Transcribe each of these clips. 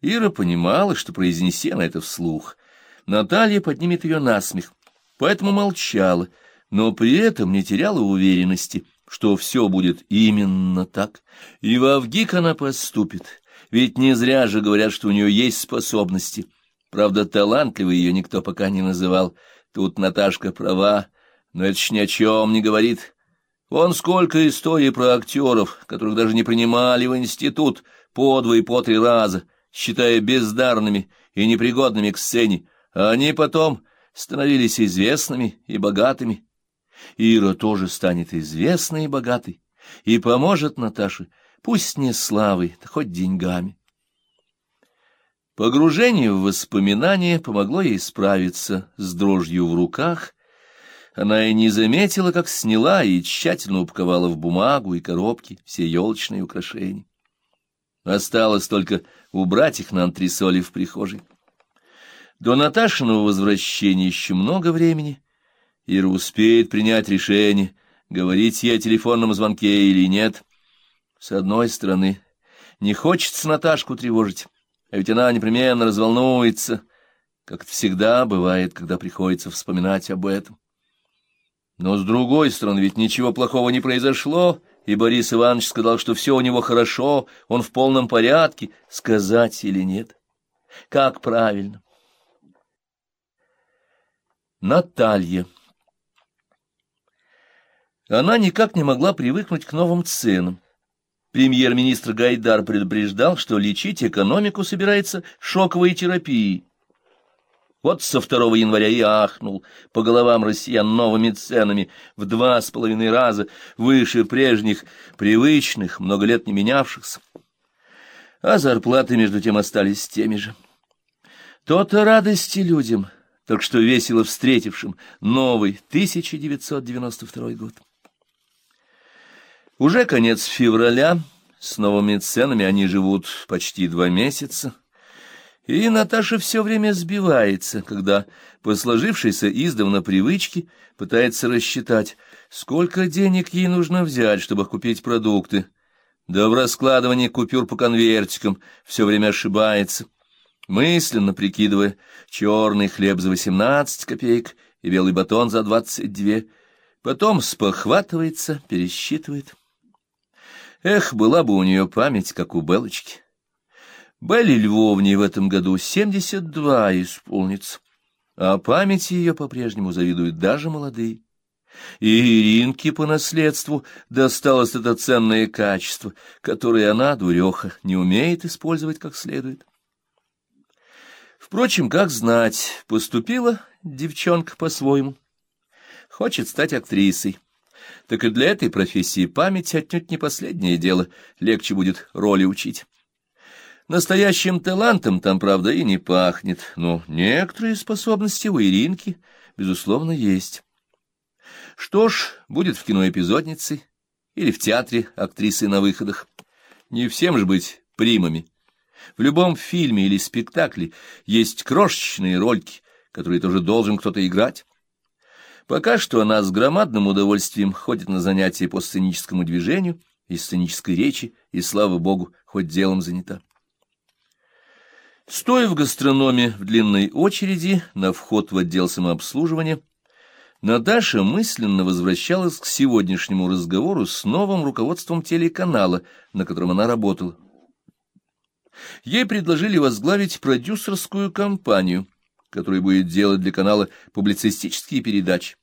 Ира понимала, что произнеся на это вслух, Наталья поднимет ее на смех, поэтому молчала, но при этом не теряла уверенности, что все будет именно так. И в Авгик она поступит, ведь не зря же говорят, что у нее есть способности. Правда, талантливой ее никто пока не называл. Тут Наташка права, но это ж ни о чем не говорит. Вон сколько историй про актеров, которых даже не принимали в институт по два и по три раза, считая бездарными и непригодными к сцене, а они потом становились известными и богатыми. Ира тоже станет известной и богатой и поможет Наташе, пусть не славой, да хоть деньгами. Погружение в воспоминания помогло ей справиться с дрожью в руках. Она и не заметила, как сняла и тщательно упаковала в бумагу и коробки все елочные украшения. Осталось только убрать их на антресоли в прихожей. До Наташиного возвращения еще много времени. Ира успеет принять решение, говорить ей о телефонном звонке или нет. С одной стороны, не хочется Наташку тревожить, а ведь она непременно разволнуется, как всегда бывает, когда приходится вспоминать об этом. Но с другой стороны, ведь ничего плохого не произошло, и Борис Иванович сказал, что все у него хорошо, он в полном порядке, сказать или нет. Как правильно? Наталья. Она никак не могла привыкнуть к новым ценам. Премьер-министр Гайдар предупреждал, что лечить экономику собирается шоковой терапией. Вот со 2 января и ахнул по головам россиян новыми ценами в два с половиной раза выше прежних, привычных, много лет не менявшихся. А зарплаты, между тем, остались теми же. То-то радости людям — только что весело встретившим новый 1992 год. Уже конец февраля, с новыми ценами они живут почти два месяца, и Наташа все время сбивается, когда, по сложившейся издавна привычке, пытается рассчитать, сколько денег ей нужно взять, чтобы купить продукты. Да в раскладывании купюр по конвертикам все время ошибается — мысленно прикидывая черный хлеб за восемнадцать копеек и белый батон за двадцать две, потом спохватывается, пересчитывает. Эх, была бы у нее память, как у Белочки. Белли Львовне в этом году семьдесят два исполнится, а памяти ее по-прежнему завидуют даже молодые. И Иринке по наследству досталось это ценное качество, которое она, дуреха, не умеет использовать как следует. Впрочем, как знать, поступила девчонка по-своему. Хочет стать актрисой. Так и для этой профессии память отнюдь не последнее дело, легче будет роли учить. Настоящим талантом там, правда, и не пахнет, но некоторые способности у Иринки, безусловно, есть. Что ж, будет в кино эпизодницей или в театре актрисы на выходах. Не всем же быть примами. В любом фильме или спектакле есть крошечные рольки, которые тоже должен кто-то играть. Пока что она с громадным удовольствием ходит на занятия по сценическому движению и сценической речи, и, слава богу, хоть делом занята. Стоя в гастрономе в длинной очереди на вход в отдел самообслуживания, Наташа мысленно возвращалась к сегодняшнему разговору с новым руководством телеканала, на котором она работала. Ей предложили возглавить продюсерскую компанию, которая будет делать для канала публицистические передачи.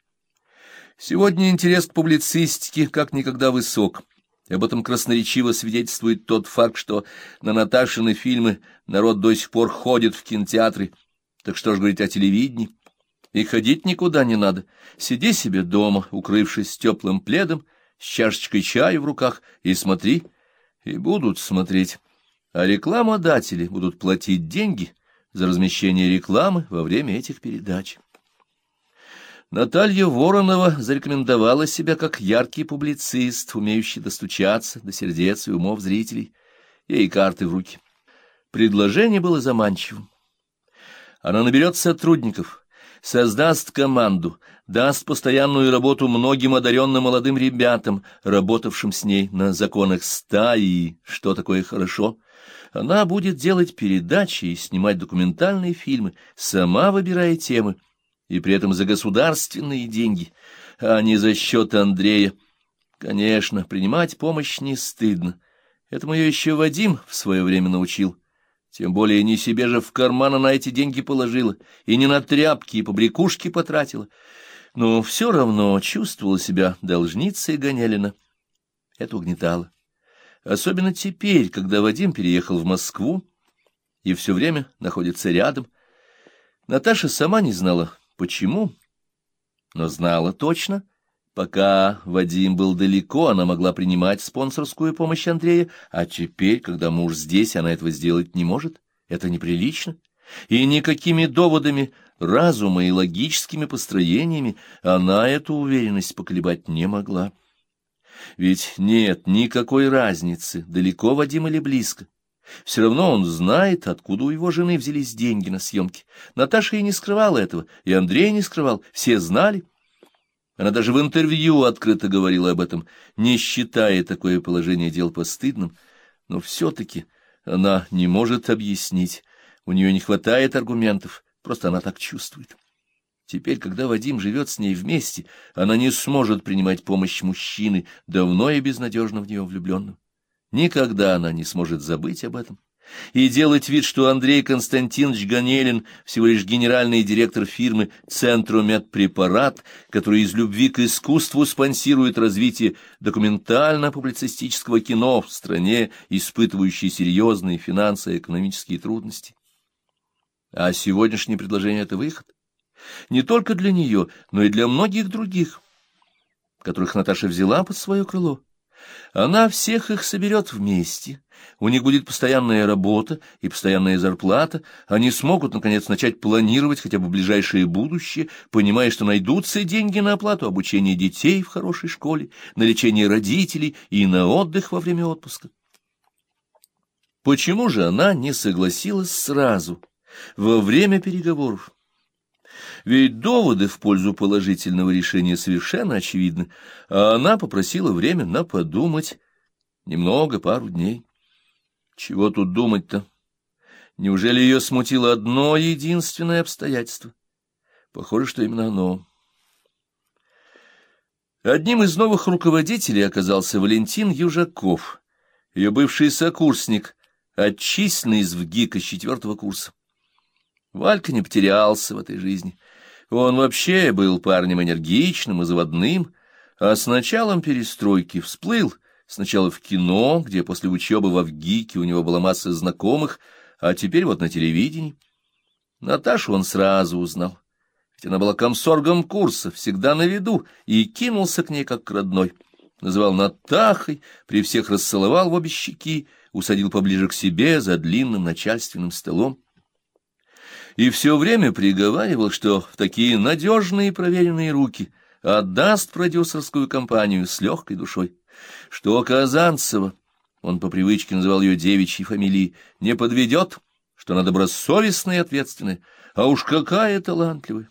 Сегодня интерес к публицистике как никогда высок. Об этом красноречиво свидетельствует тот факт, что на Наташины фильмы народ до сих пор ходит в кинотеатры. Так что ж говорить о телевидении? И ходить никуда не надо. Сиди себе дома, укрывшись теплым пледом, с чашечкой чая в руках, и смотри, и будут смотреть а рекламодатели будут платить деньги за размещение рекламы во время этих передач. Наталья Воронова зарекомендовала себя как яркий публицист, умеющий достучаться до сердец и умов зрителей. Ей карты в руки. Предложение было заманчивым. Она наберет сотрудников, создаст команду, даст постоянную работу многим одаренным молодым ребятам, работавшим с ней на законах стаи, что такое хорошо — Она будет делать передачи и снимать документальные фильмы, сама выбирая темы, и при этом за государственные деньги, а не за счет Андрея. Конечно, принимать помощь не стыдно. Этому ее еще Вадим в свое время научил. Тем более не себе же в карман она эти деньги положила, и не на тряпки и побрякушки потратила. Но все равно чувствовала себя должницей Гонялина. Это угнетало. Особенно теперь, когда Вадим переехал в Москву и все время находится рядом. Наташа сама не знала, почему, но знала точно. Пока Вадим был далеко, она могла принимать спонсорскую помощь Андрея, а теперь, когда муж здесь, она этого сделать не может. Это неприлично. И никакими доводами разума и логическими построениями она эту уверенность поколебать не могла. Ведь нет никакой разницы, далеко Вадим или близко. Все равно он знает, откуда у его жены взялись деньги на съемки. Наташа и не скрывала этого, и Андрей не скрывал, все знали. Она даже в интервью открыто говорила об этом, не считая такое положение дел постыдным, но все-таки она не может объяснить, у нее не хватает аргументов, просто она так чувствует. Теперь, когда Вадим живет с ней вместе, она не сможет принимать помощь мужчины, давно и безнадежно в нее влюбленного. Никогда она не сможет забыть об этом. И делать вид, что Андрей Константинович Ганелин всего лишь генеральный директор фирмы «Центрумедпрепарат», который из любви к искусству спонсирует развитие документально-публицистического кино в стране, испытывающей серьезные финансовые и экономические трудности. А сегодняшнее предложение — это выход не только для нее, но и для многих других, которых Наташа взяла под свое крыло. Она всех их соберет вместе, у них будет постоянная работа и постоянная зарплата, они смогут, наконец, начать планировать хотя бы ближайшее будущее, понимая, что найдутся деньги на оплату обучения детей в хорошей школе, на лечение родителей и на отдых во время отпуска. Почему же она не согласилась сразу, во время переговоров? Ведь доводы в пользу положительного решения совершенно очевидны, а она попросила время на подумать. Немного, пару дней. Чего тут думать-то? Неужели ее смутило одно единственное обстоятельство? Похоже, что именно оно. Одним из новых руководителей оказался Валентин Южаков, ее бывший сокурсник, отчисленный из ВГИКа четвертого курса. Валька не потерялся в этой жизни. Он вообще был парнем энергичным и заводным, а с началом перестройки всплыл сначала в кино, где после учебы в Авгике у него была масса знакомых, а теперь вот на телевидении. Наташу он сразу узнал, ведь она была комсоргом курса, всегда на виду, и кинулся к ней как к родной. Называл Натахой, при всех расцеловал в обе щеки, усадил поближе к себе за длинным начальственным столом и все время приговаривал, что в такие надежные и проверенные руки отдаст продюсерскую компанию с легкой душой, что Казанцева, он по привычке называл ее девичьей фамилией, не подведет, что она добросовестная и ответственная, а уж какая талантливая.